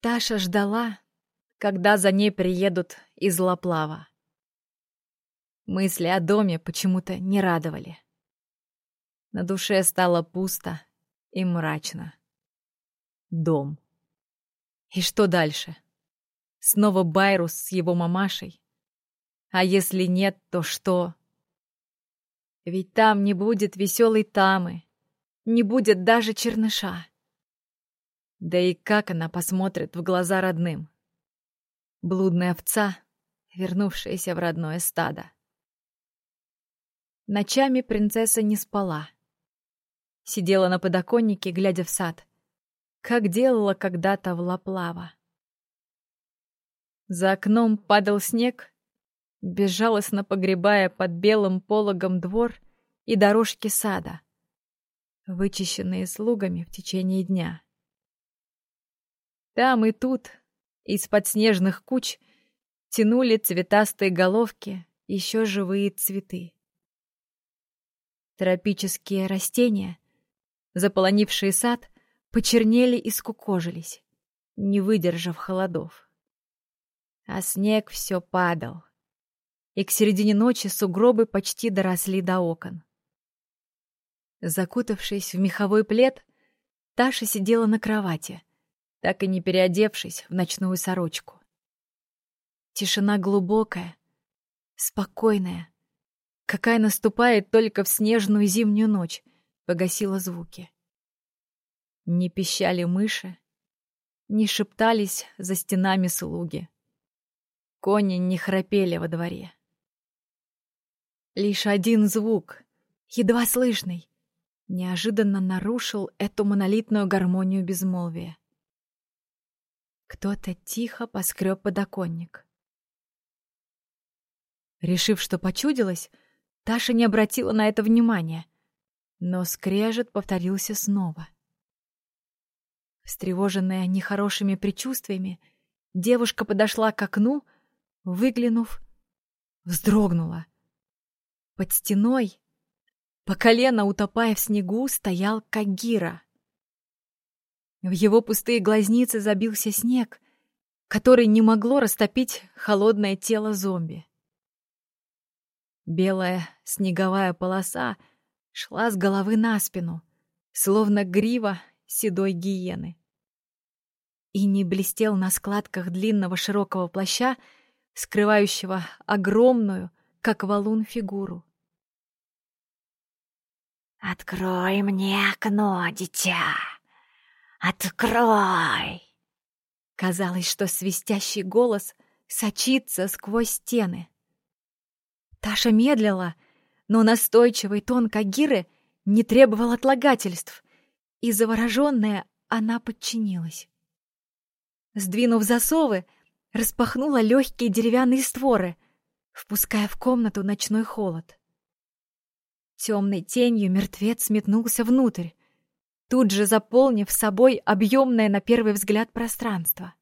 Таша ждала, когда за ней приедут из Лаплава. Мысли о доме почему-то не радовали. На душе стало пусто и мрачно. Дом. И что дальше? Снова Байрус с его мамашей? А если нет, то что? Ведь там не будет веселой Тамы, не будет даже черныша. Да и как она посмотрит в глаза родным? Блудная овца, вернувшаяся в родное стадо. Ночами принцесса не спала. Сидела на подоконнике, глядя в сад, как делала когда-то в Лаплава. За окном падал снег, безжалостно погребая под белым пологом двор и дорожки сада, вычищенные слугами в течение дня. Там и тут, из-под снежных куч, тянули цветастые головки еще живые цветы. Тропические растения, заполонившие сад, почернели и скукожились, не выдержав холодов. А снег все падал, и к середине ночи сугробы почти доросли до окон. Закутавшись в меховой плед, Таша сидела на кровати, так и не переодевшись в ночную сорочку. Тишина глубокая, спокойная, какая наступает только в снежную зимнюю ночь, погасила звуки. Не пищали мыши, не шептались за стенами слуги. Кони не храпели во дворе. Лишь один звук, едва слышный, неожиданно нарушил эту монолитную гармонию безмолвия. Кто-то тихо поскреб подоконник. Решив, что почудилось, Таша не обратила на это внимания, но скрежет повторился снова. Встревоженная нехорошими предчувствиями, девушка подошла к окну, выглянув, вздрогнула. Под стеной, по колено утопая в снегу, стоял Кагира. В его пустые глазницы забился снег, который не могло растопить холодное тело зомби. Белая снеговая полоса шла с головы на спину, словно грива седой гиены. И не блестел на складках длинного широкого плаща, скрывающего огромную, как валун, фигуру. «Открой мне окно, дитя! Открой!» Казалось, что свистящий голос сочится сквозь стены. Таша медлила, но настойчивый тон Кагиры не требовал отлагательств, и завороженная она подчинилась. Сдвинув засовы, распахнула легкие деревянные створы, впуская в комнату ночной холод. Темной тенью мертвец метнулся внутрь, тут же заполнив собой объемное на первый взгляд пространство.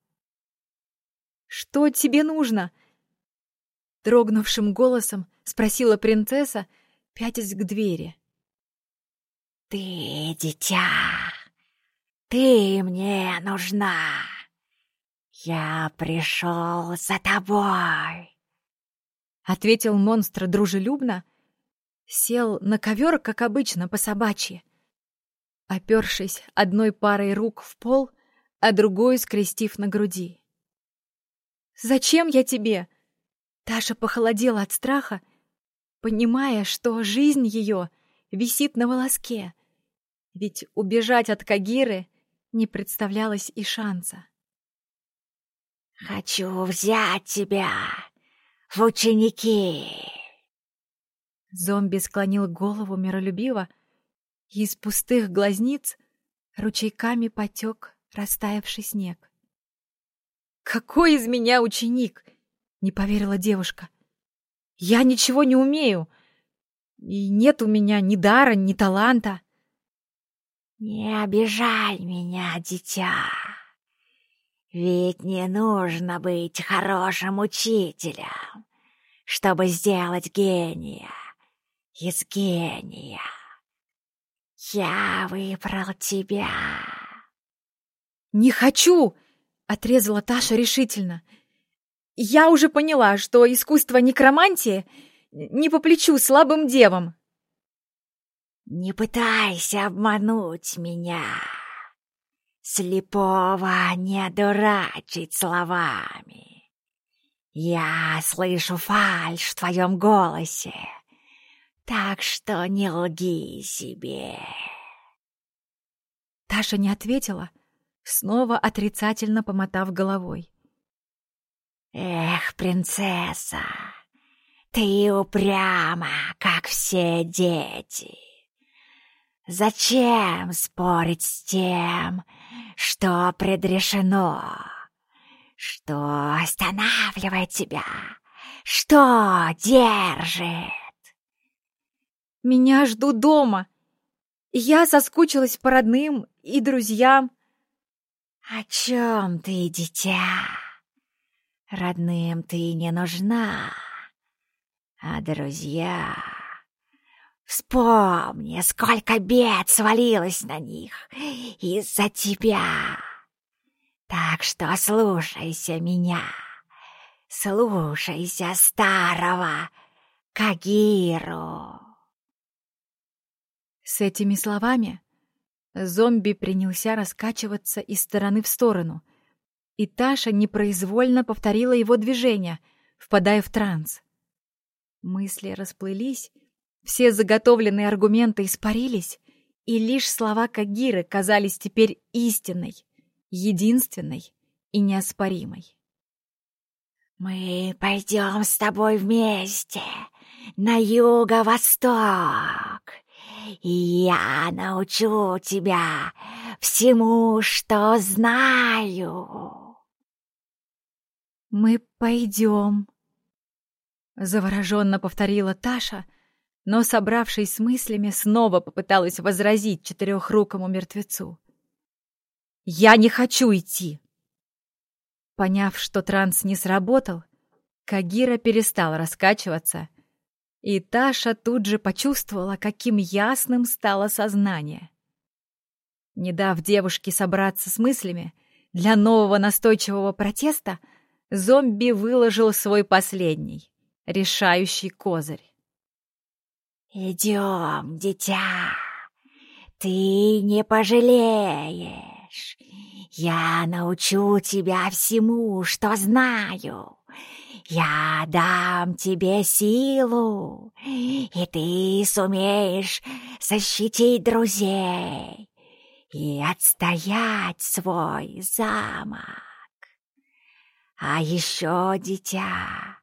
«Что тебе нужно?» Дрогнувшим голосом спросила принцесса, пятясь к двери. «Ты, дитя, ты мне нужна. Я пришел за тобой», — ответил монстр дружелюбно, — Сел на ковер, как обычно, по собачьи. Опершись одной парой рук в пол, а другой скрестив на груди. «Зачем я тебе?» Таша похолодела от страха, понимая, что жизнь ее висит на волоске, ведь убежать от Кагиры не представлялось и шанса. «Хочу взять тебя в ученики!» Зомби склонил голову миролюбиво, из пустых глазниц ручейками потек растаявший снег. «Какой из меня ученик?» — не поверила девушка. «Я ничего не умею, и нет у меня ни дара, ни таланта». «Не обижай меня, дитя, ведь не нужно быть хорошим учителем, чтобы сделать гения из гения. Я выбрал тебя. Не хочу! Отрезала Таша решительно. Я уже поняла, что искусство некромантии не по плечу слабым девам. Не пытайся обмануть меня. Слепого не дурачить словами. Я слышу фальшь в твоем голосе, так что не лги себе. Таша не ответила, снова отрицательно помотав головой. «Эх, принцесса, ты упряма, как все дети. Зачем спорить с тем, что предрешено? Что останавливает тебя? Что держит?» «Меня ждут дома. Я соскучилась по родным и друзьям». «О чем ты, дитя? Родным ты не нужна, а друзья...» Вспомни, сколько бед свалилось на них из-за тебя. Так что слушайся меня, слушайся старого Кагиру. С этими словами зомби принялся раскачиваться из стороны в сторону, и Таша непроизвольно повторила его движение, впадая в транс. Мысли расплылись, все заготовленные аргументы испарились, и лишь слова Кагиры казались теперь истинной, единственной и неоспоримой. «Мы пойдем с тобой вместе на юго-восток, я научу тебя всему, что знаю». «Мы пойдем», — завороженно повторила Таша, — но, собравшись с мыслями, снова попыталась возразить четырехрукому мертвецу. «Я не хочу идти!» Поняв, что транс не сработал, Кагира перестал раскачиваться, и Таша тут же почувствовала, каким ясным стало сознание. Не дав девушке собраться с мыслями, для нового настойчивого протеста зомби выложил свой последний, решающий козырь. «Идем, дитя, ты не пожалеешь. Я научу тебя всему, что знаю. Я дам тебе силу, и ты сумеешь защитить друзей и отстоять свой замок. А еще, дитя,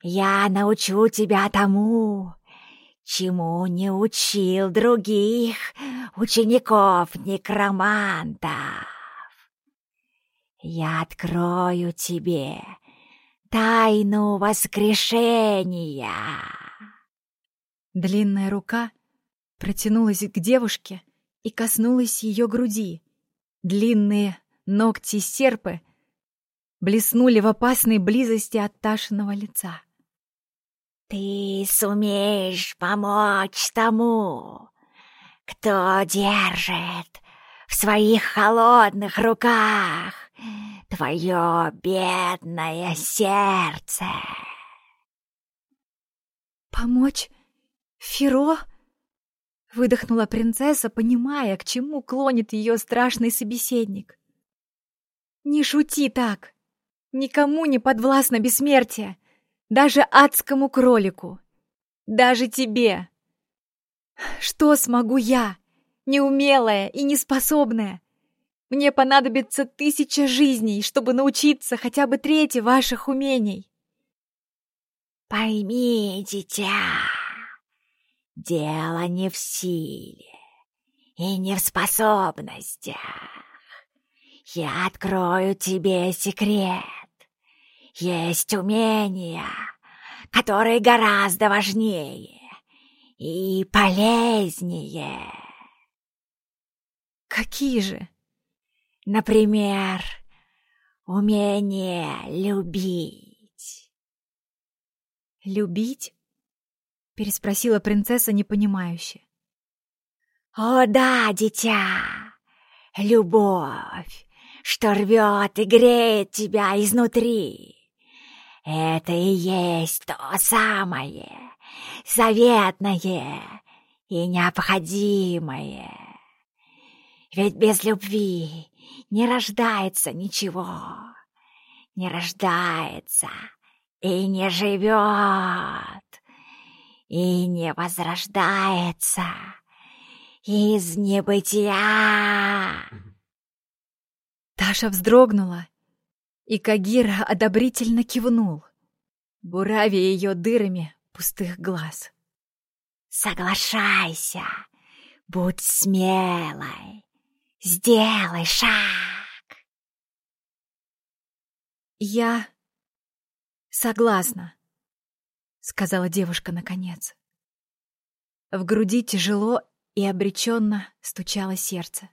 я научу тебя тому, чему не учил других учеников-некромантов. Я открою тебе тайну воскрешения. Длинная рука протянулась к девушке и коснулась ее груди. Длинные ногти-серпы блеснули в опасной близости от Ташиного лица. Ты сумеешь помочь тому, кто держит в своих холодных руках твое бедное сердце. Помочь Феро? Выдохнула принцесса, понимая, к чему клонит ее страшный собеседник. Не шути так. Никому не подвластно бессмертие даже адскому кролику, даже тебе. Что смогу я, неумелая и неспособная? Мне понадобится тысяча жизней, чтобы научиться хотя бы трети ваших умений. Пойми, дитя, дело не в силе и не в способностях. Я открою тебе секрет. Есть умения, которые гораздо важнее и полезнее. Какие же? Например, умение любить. Любить? Переспросила принцесса непонимающе. О да, дитя, любовь что рвет и греет тебя изнутри. Это и есть то самое, заветное и необходимое. Ведь без любви не рождается ничего, не рождается и не живет, и не возрождается из небытия. Таша вздрогнула, и Кагира одобрительно кивнул, буравя ее дырами пустых глаз. «Соглашайся, будь смелой, сделай шаг!» «Я согласна», — сказала девушка наконец. В груди тяжело и обреченно стучало сердце.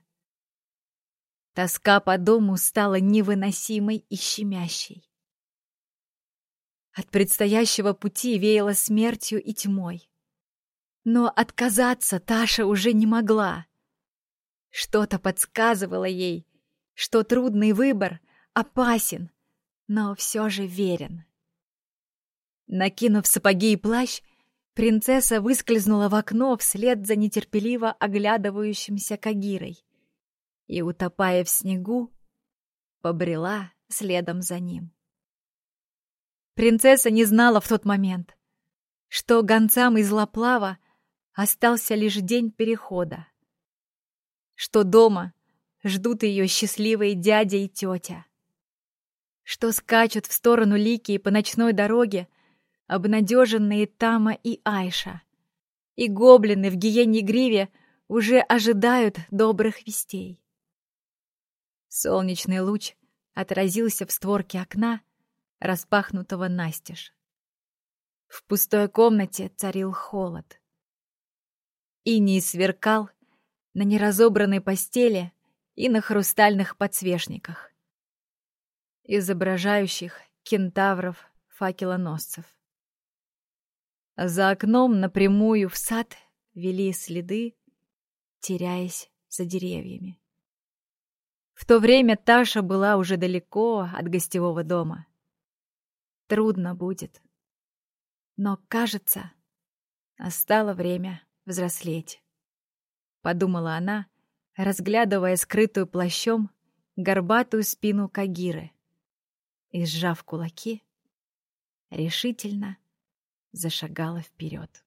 Тоска по дому стала невыносимой и щемящей. От предстоящего пути веяло смертью и тьмой. Но отказаться Таша уже не могла. Что-то подсказывало ей, что трудный выбор опасен, но все же верен. Накинув сапоги и плащ, принцесса выскользнула в окно вслед за нетерпеливо оглядывающимся Кагирой и, утопая в снегу, побрела следом за ним. Принцесса не знала в тот момент, что гонцам из Лаплава остался лишь день перехода, что дома ждут ее счастливые дядя и тетя, что скачут в сторону Лики по ночной дороге обнадеженные Тама и Айша, и гоблины в гиене гриве уже ожидают добрых вестей. Солнечный луч отразился в створке окна, распахнутого настежь. В пустой комнате царил холод. Иний сверкал на неразобранной постели и на хрустальных подсвечниках, изображающих кентавров-факелоносцев. За окном напрямую в сад вели следы, теряясь за деревьями. В то время Таша была уже далеко от гостевого дома. Трудно будет. Но, кажется, настало время взрослеть. Подумала она, разглядывая скрытую плащом горбатую спину Кагиры. И, сжав кулаки, решительно зашагала вперед.